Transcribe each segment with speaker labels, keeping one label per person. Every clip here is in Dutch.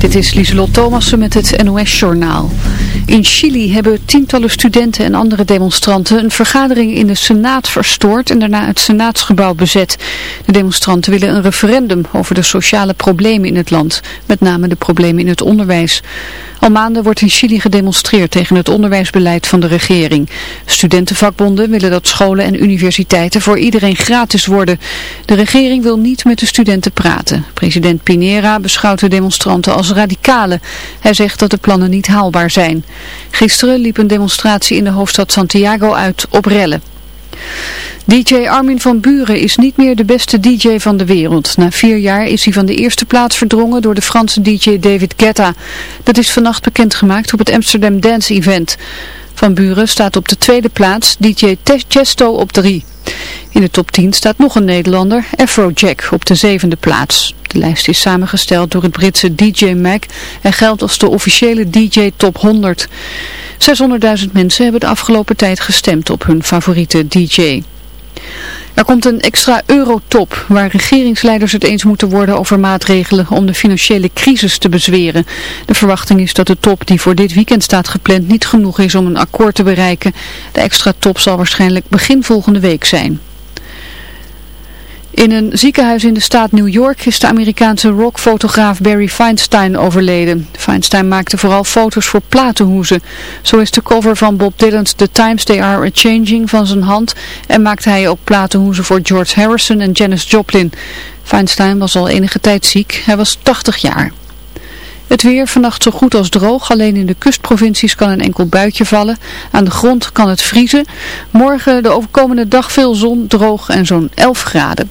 Speaker 1: Dit is Lieselot Thomassen met het NOS-journaal. In Chili hebben tientallen studenten en andere demonstranten een vergadering in de Senaat verstoord en daarna het Senaatsgebouw bezet. De demonstranten willen een referendum over de sociale problemen in het land, met name de problemen in het onderwijs. Al maanden wordt in Chili gedemonstreerd tegen het onderwijsbeleid van de regering. Studentenvakbonden willen dat scholen en universiteiten voor iedereen gratis worden. De regering wil niet met de studenten praten. President Pinera beschouwt de demonstranten als radicalen. Hij zegt dat de plannen niet haalbaar zijn. Gisteren liep een demonstratie in de hoofdstad Santiago uit op rellen. DJ Armin van Buren is niet meer de beste DJ van de wereld. Na vier jaar is hij van de eerste plaats verdrongen door de Franse DJ David Guetta. Dat is vannacht bekendgemaakt op het Amsterdam Dance Event. Van Buren staat op de tweede plaats, DJ Chesto op drie. In de top 10 staat nog een Nederlander, Afrojack, op de zevende plaats. De lijst is samengesteld door het Britse DJ Mag en geldt als de officiële DJ Top 100. 600.000 mensen hebben de afgelopen tijd gestemd op hun favoriete DJ. Er komt een extra eurotop waar regeringsleiders het eens moeten worden over maatregelen om de financiële crisis te bezweren. De verwachting is dat de top die voor dit weekend staat gepland niet genoeg is om een akkoord te bereiken. De extra top zal waarschijnlijk begin volgende week zijn. In een ziekenhuis in de staat New York is de Amerikaanse rockfotograaf Barry Feinstein overleden. Feinstein maakte vooral foto's voor platenhoezen. Zo is de cover van Bob Dylan's The Times They Are A Changing van zijn hand en maakte hij ook platenhoezen voor George Harrison en Janis Joplin. Feinstein was al enige tijd ziek, hij was 80 jaar. Het weer vannacht zo goed als droog, alleen in de kustprovincies kan een enkel buitje vallen. Aan de grond kan het vriezen. Morgen de overkomende dag veel zon, droog en zo'n 11 graden.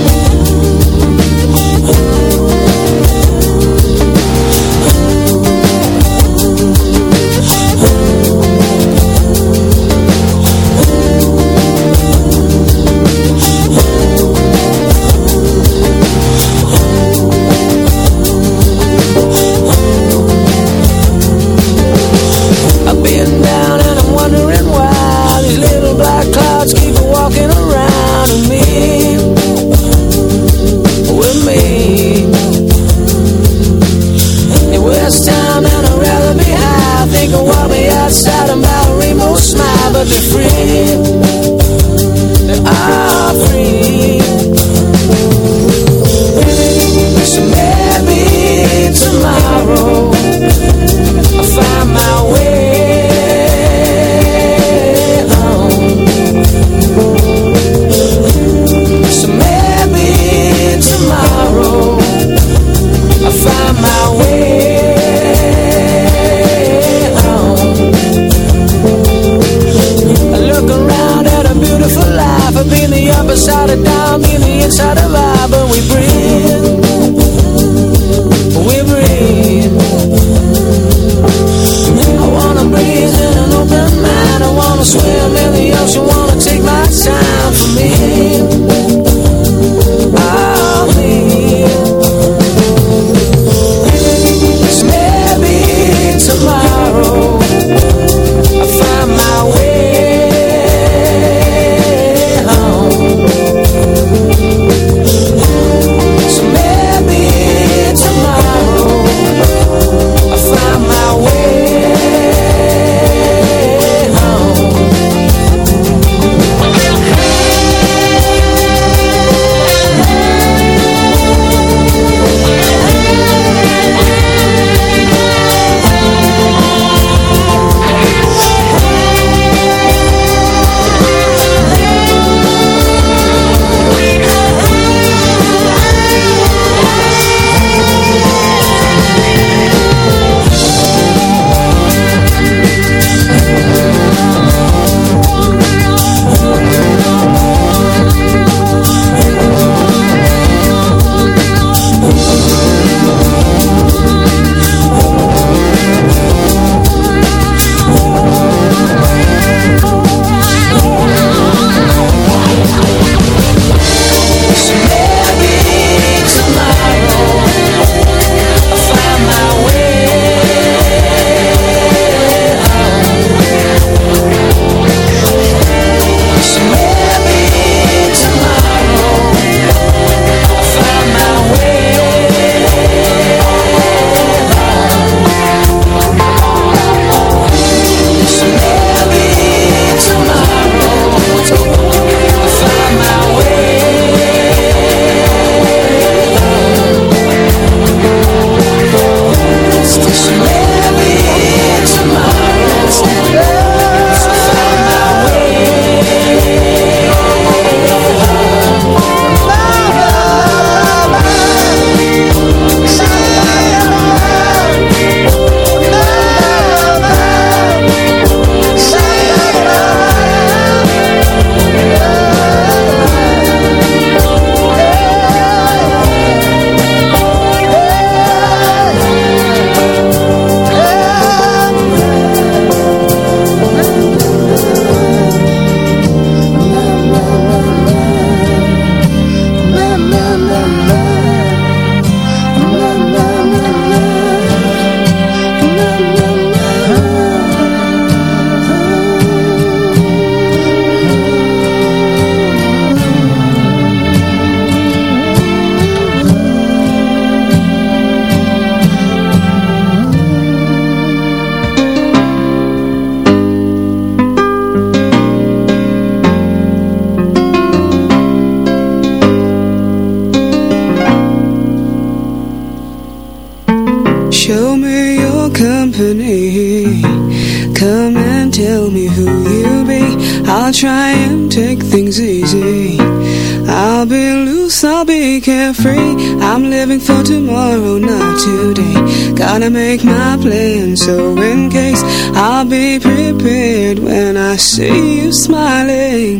Speaker 2: see you smiling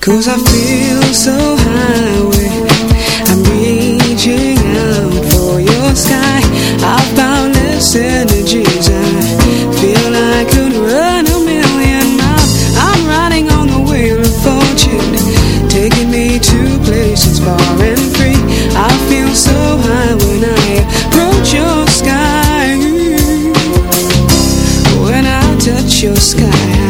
Speaker 2: Cause I feel so high. When I'm reaching out for your sky. I've boundless energies I feel I could run a million miles. I'm riding on the wheel of fortune Taking me to places far and free. I feel so high when I approach your sky. When I touch your sky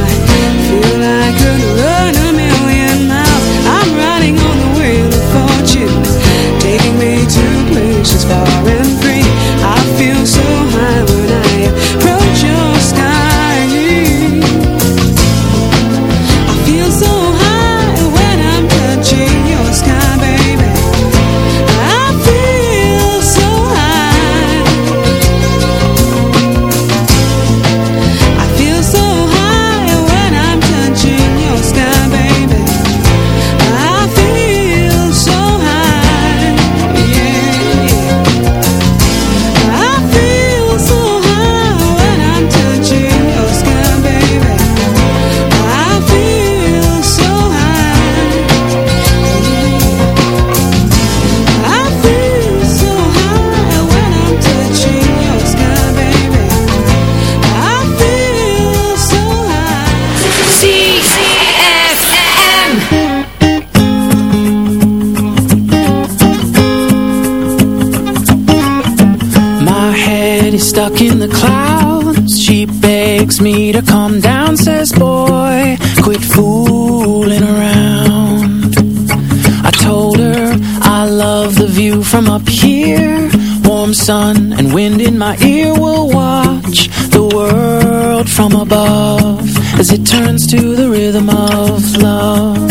Speaker 3: turns to the rhythm of love.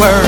Speaker 4: word.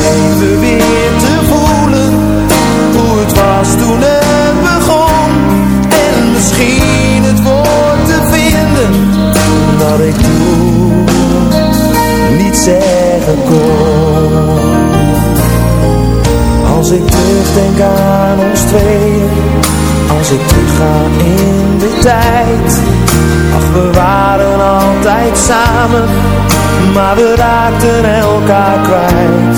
Speaker 5: Als ik terugdenk aan ons tweeën, als ik terug ga in de tijd. Ach, we waren altijd samen, maar we raakten elkaar kwijt.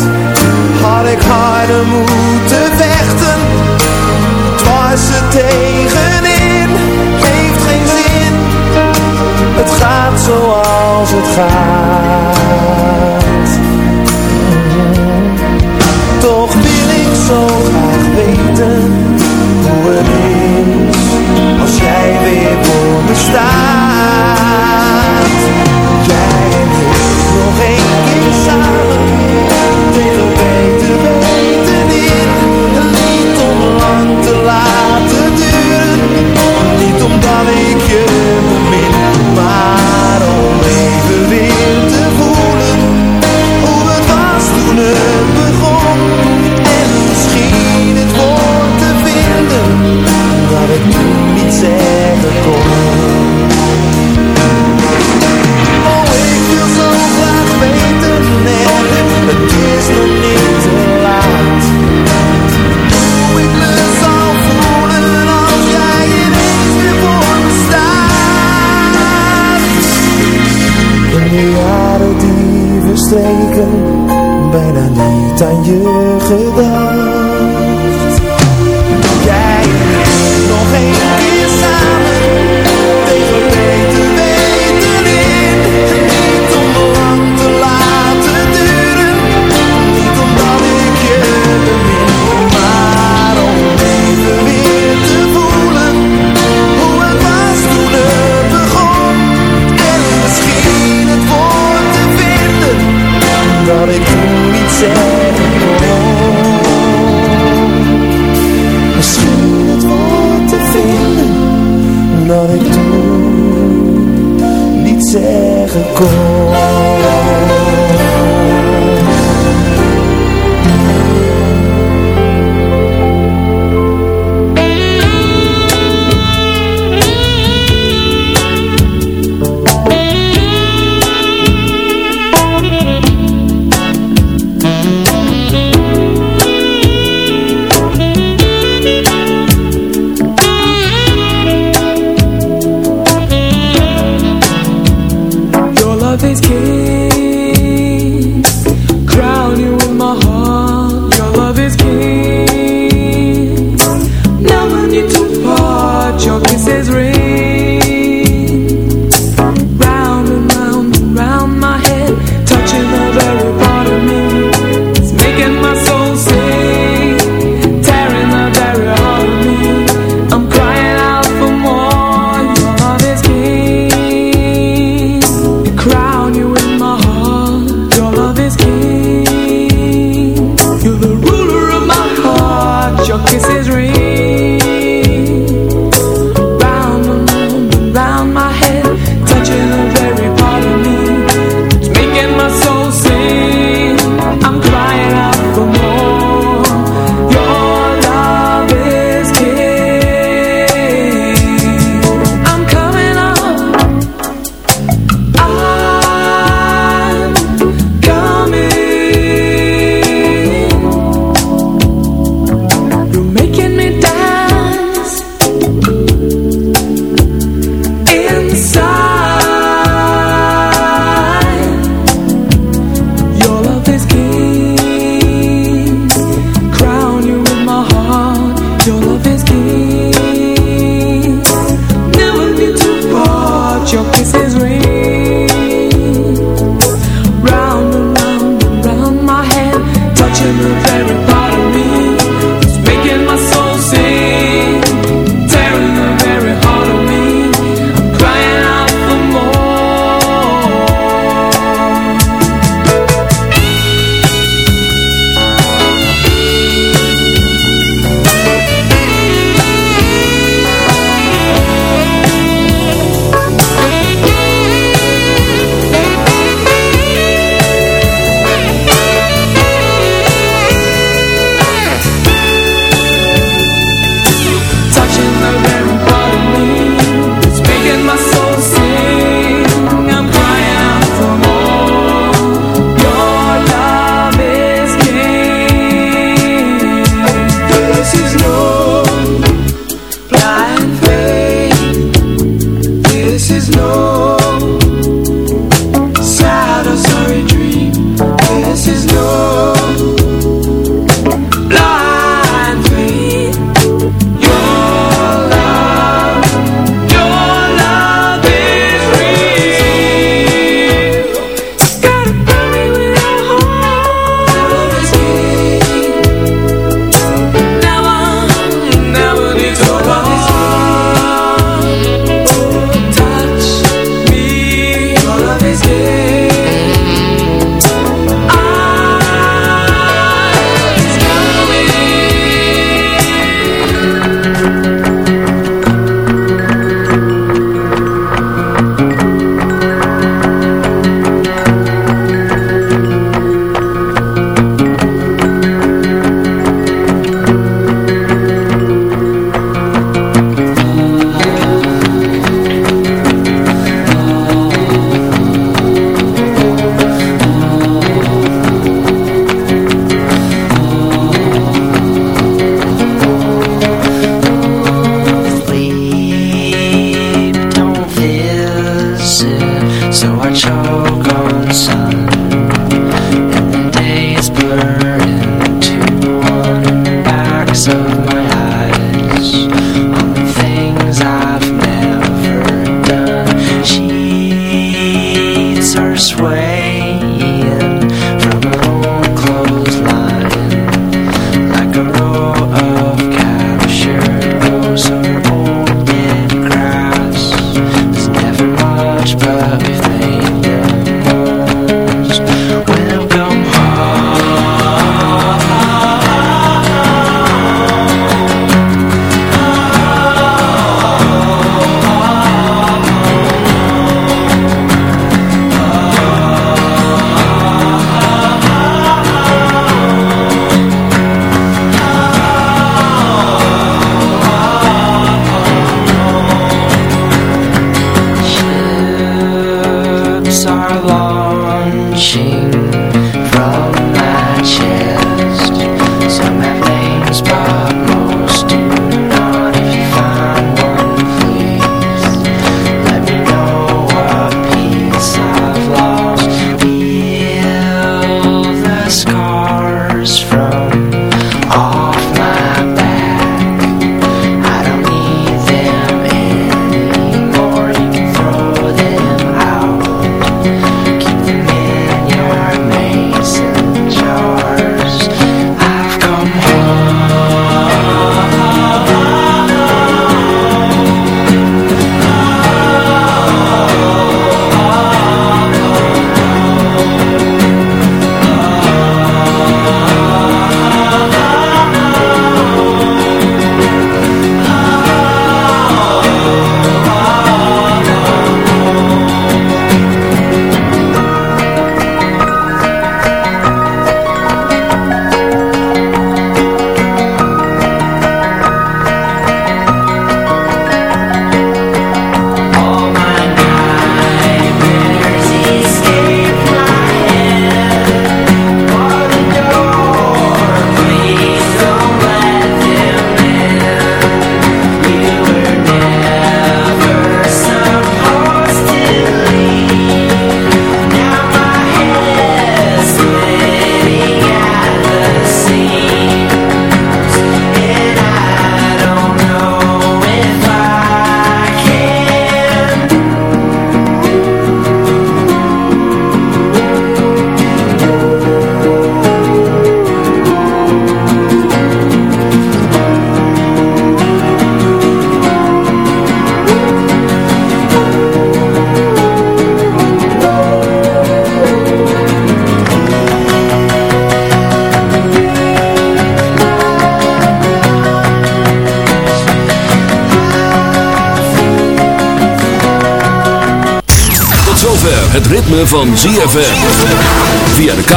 Speaker 5: Had ik harder moeten vechten, het was het tegenin, heeft geen zin. Het gaat zoals het gaat. zo graag weten.